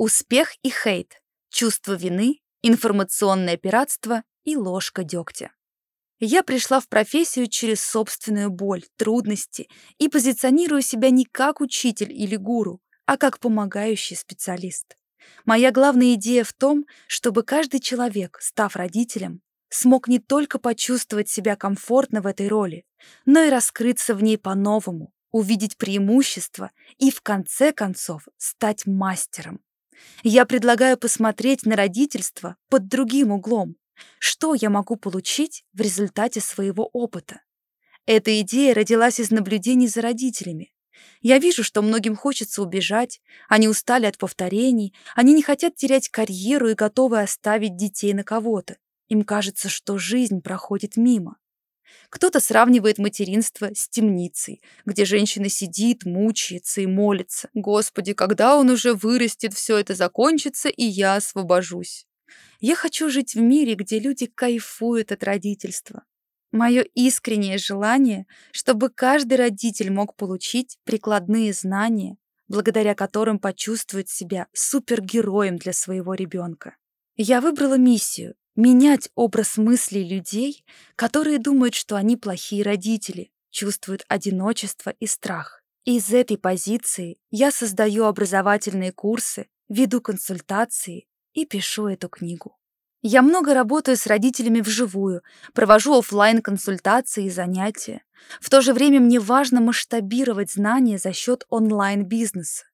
Успех и хейт, чувство вины, информационное пиратство и ложка дегтя. Я пришла в профессию через собственную боль, трудности и позиционирую себя не как учитель или гуру, а как помогающий специалист. Моя главная идея в том, чтобы каждый человек, став родителем, смог не только почувствовать себя комфортно в этой роли, но и раскрыться в ней по-новому, увидеть преимущества и, в конце концов, стать мастером. Я предлагаю посмотреть на родительство под другим углом. Что я могу получить в результате своего опыта? Эта идея родилась из наблюдений за родителями. Я вижу, что многим хочется убежать, они устали от повторений, они не хотят терять карьеру и готовы оставить детей на кого-то. Им кажется, что жизнь проходит мимо. Кто-то сравнивает материнство с темницей, где женщина сидит, мучается и молится. «Господи, когда он уже вырастет, все это закончится, и я освобожусь». Я хочу жить в мире, где люди кайфуют от родительства. Мое искреннее желание, чтобы каждый родитель мог получить прикладные знания, благодаря которым почувствует себя супергероем для своего ребенка. Я выбрала миссию менять образ мыслей людей, которые думают, что они плохие родители, чувствуют одиночество и страх. Из этой позиции я создаю образовательные курсы, веду консультации и пишу эту книгу. Я много работаю с родителями вживую, провожу офлайн консультации и занятия. В то же время мне важно масштабировать знания за счет онлайн-бизнеса.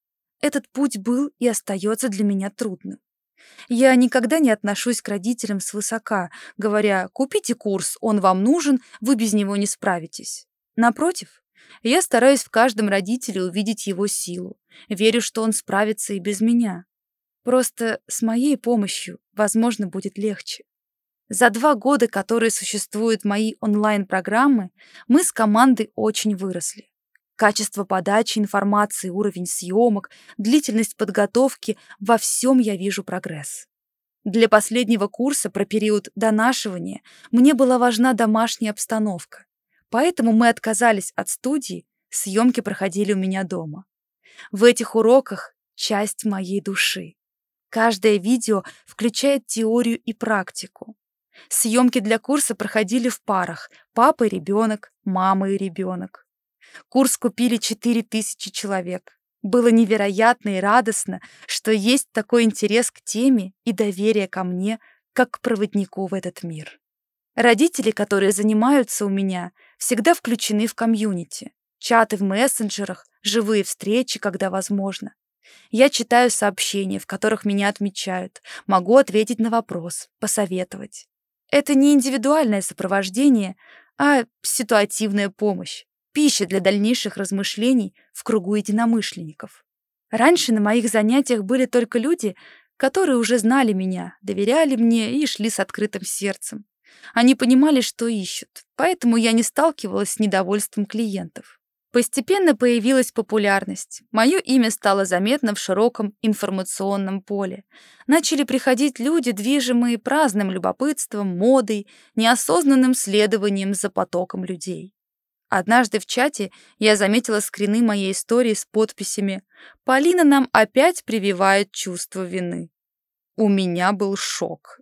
Этот путь был и остается для меня трудным. Я никогда не отношусь к родителям свысока, говоря «купите курс, он вам нужен, вы без него не справитесь». Напротив, я стараюсь в каждом родителе увидеть его силу, верю, что он справится и без меня. Просто с моей помощью, возможно, будет легче. За два года, которые существуют мои онлайн-программы, мы с командой очень выросли. Качество подачи информации, уровень съемок, длительность подготовки – во всем я вижу прогресс. Для последнего курса про период донашивания мне была важна домашняя обстановка. Поэтому мы отказались от студии, съемки проходили у меня дома. В этих уроках часть моей души. Каждое видео включает теорию и практику. Съемки для курса проходили в парах – папа и ребенок, мама и ребенок. Курс купили 4000 человек. Было невероятно и радостно, что есть такой интерес к теме и доверие ко мне, как к проводнику в этот мир. Родители, которые занимаются у меня, всегда включены в комьюнити. Чаты в мессенджерах, живые встречи, когда возможно. Я читаю сообщения, в которых меня отмечают, могу ответить на вопрос, посоветовать. Это не индивидуальное сопровождение, а ситуативная помощь пища для дальнейших размышлений в кругу единомышленников. Раньше на моих занятиях были только люди, которые уже знали меня, доверяли мне и шли с открытым сердцем. Они понимали, что ищут, поэтому я не сталкивалась с недовольством клиентов. Постепенно появилась популярность. Мое имя стало заметно в широком информационном поле. Начали приходить люди, движимые праздным любопытством, модой, неосознанным следованием за потоком людей. Однажды в чате я заметила скрины моей истории с подписями «Полина нам опять прививает чувство вины». У меня был шок,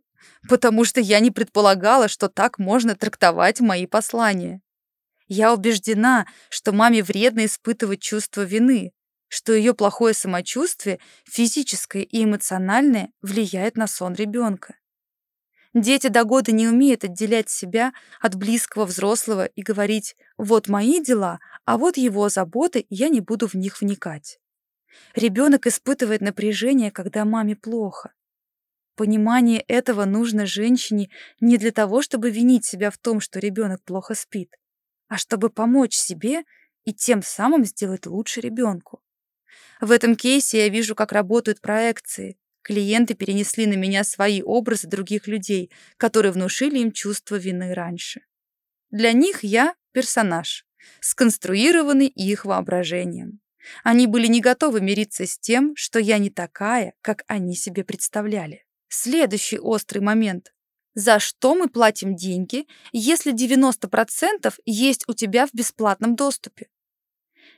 потому что я не предполагала, что так можно трактовать мои послания. Я убеждена, что маме вредно испытывать чувство вины, что ее плохое самочувствие, физическое и эмоциональное, влияет на сон ребенка. Дети до года не умеют отделять себя от близкого взрослого и говорить «вот мои дела, а вот его заботы, я не буду в них вникать». Ребенок испытывает напряжение, когда маме плохо. Понимание этого нужно женщине не для того, чтобы винить себя в том, что ребенок плохо спит, а чтобы помочь себе и тем самым сделать лучше ребенку. В этом кейсе я вижу, как работают проекции, Клиенты перенесли на меня свои образы других людей, которые внушили им чувство вины раньше. Для них я персонаж, сконструированный их воображением. Они были не готовы мириться с тем, что я не такая, как они себе представляли. Следующий острый момент. За что мы платим деньги, если 90% есть у тебя в бесплатном доступе?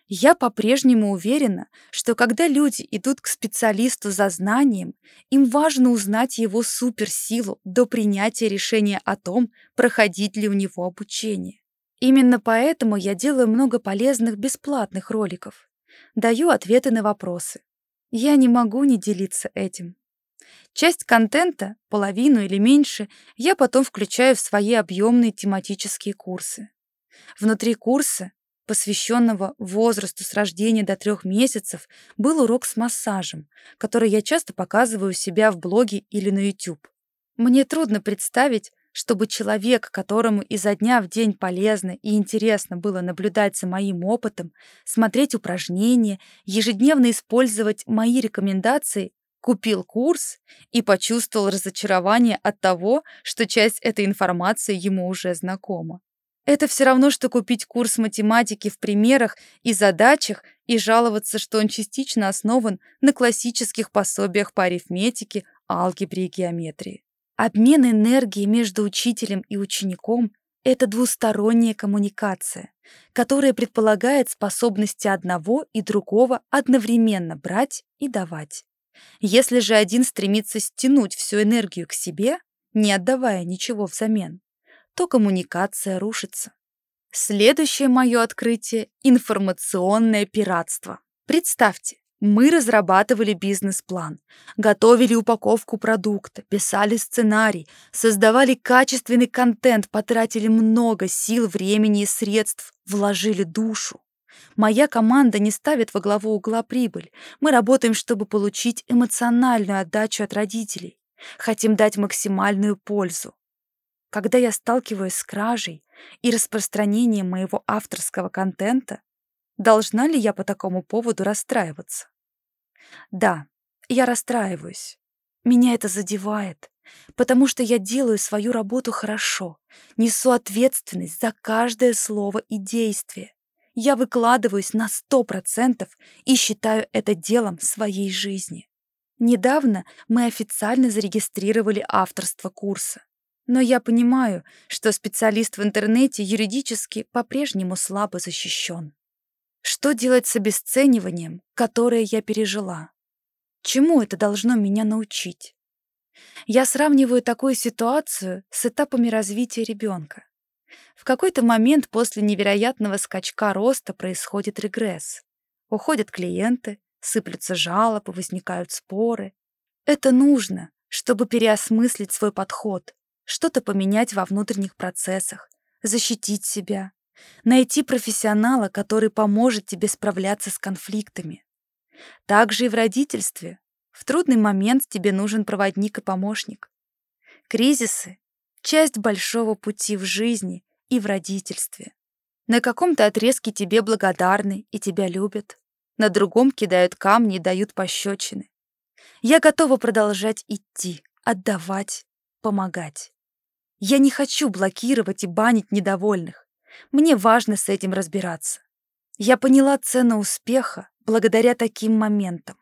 Я по-прежнему уверена, что когда люди идут к специалисту за знанием, им важно узнать его суперсилу до принятия решения о том, проходить ли у него обучение. Именно поэтому я делаю много полезных бесплатных роликов. Даю ответы на вопросы. Я не могу не делиться этим. Часть контента, половину или меньше, я потом включаю в свои объемные тематические курсы. Внутри курса посвященного возрасту с рождения до трех месяцев, был урок с массажем, который я часто показываю у себя в блоге или на YouTube. Мне трудно представить, чтобы человек, которому изо дня в день полезно и интересно было наблюдать за моим опытом, смотреть упражнения, ежедневно использовать мои рекомендации, купил курс и почувствовал разочарование от того, что часть этой информации ему уже знакома. Это все равно, что купить курс математики в примерах и задачах и жаловаться, что он частично основан на классических пособиях по арифметике, алгебре и геометрии. Обмен энергией между учителем и учеником — это двусторонняя коммуникация, которая предполагает способности одного и другого одновременно брать и давать. Если же один стремится стянуть всю энергию к себе, не отдавая ничего взамен, то коммуникация рушится. Следующее мое открытие — информационное пиратство. Представьте, мы разрабатывали бизнес-план, готовили упаковку продукта, писали сценарий, создавали качественный контент, потратили много сил, времени и средств, вложили душу. Моя команда не ставит во главу угла прибыль. Мы работаем, чтобы получить эмоциональную отдачу от родителей. Хотим дать максимальную пользу. Когда я сталкиваюсь с кражей и распространением моего авторского контента, должна ли я по такому поводу расстраиваться? Да, я расстраиваюсь. Меня это задевает, потому что я делаю свою работу хорошо, несу ответственность за каждое слово и действие. Я выкладываюсь на сто процентов и считаю это делом своей жизни. Недавно мы официально зарегистрировали авторство курса. Но я понимаю, что специалист в интернете юридически по-прежнему слабо защищен. Что делать с обесцениванием, которое я пережила? Чему это должно меня научить? Я сравниваю такую ситуацию с этапами развития ребенка. В какой-то момент после невероятного скачка роста происходит регресс. Уходят клиенты, сыплются жалобы, возникают споры. Это нужно, чтобы переосмыслить свой подход, что-то поменять во внутренних процессах, защитить себя, найти профессионала, который поможет тебе справляться с конфликтами. Также и в родительстве. В трудный момент тебе нужен проводник и помощник. Кризисы — часть большого пути в жизни и в родительстве. На каком-то отрезке тебе благодарны и тебя любят, на другом кидают камни и дают пощечины. Я готова продолжать идти, отдавать, помогать. Я не хочу блокировать и банить недовольных. Мне важно с этим разбираться. Я поняла цену успеха благодаря таким моментам.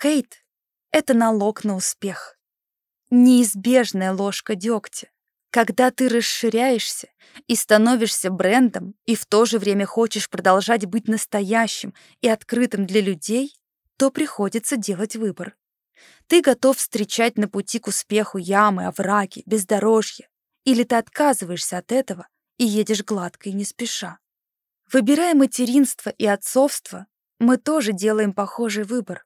Хейт — это налог на успех. Неизбежная ложка дегтя. Когда ты расширяешься и становишься брендом, и в то же время хочешь продолжать быть настоящим и открытым для людей, то приходится делать выбор. Ты готов встречать на пути к успеху ямы, овраги, бездорожья, или ты отказываешься от этого и едешь гладко и не спеша. Выбирая материнство и отцовство, мы тоже делаем похожий выбор.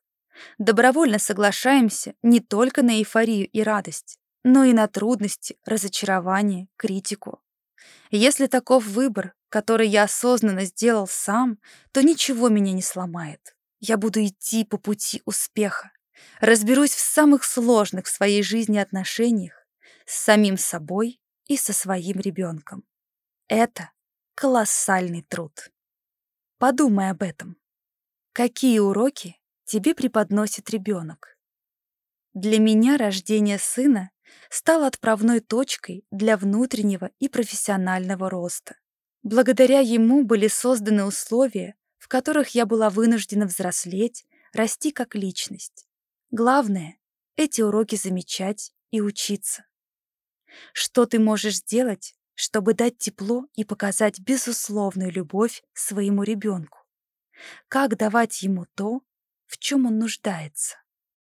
Добровольно соглашаемся не только на эйфорию и радость, но и на трудности, разочарование, критику. Если таков выбор, который я осознанно сделал сам, то ничего меня не сломает. Я буду идти по пути успеха. Разберусь в самых сложных в своей жизни отношениях с самим собой и со своим ребенком. Это колоссальный труд. Подумай об этом. Какие уроки тебе преподносит ребенок? Для меня рождение сына стало отправной точкой для внутреннего и профессионального роста. Благодаря ему были созданы условия, в которых я была вынуждена взрослеть, расти как личность. Главное — эти уроки замечать и учиться. Что ты можешь сделать, чтобы дать тепло и показать безусловную любовь своему ребенку? Как давать ему то, в чем он нуждается?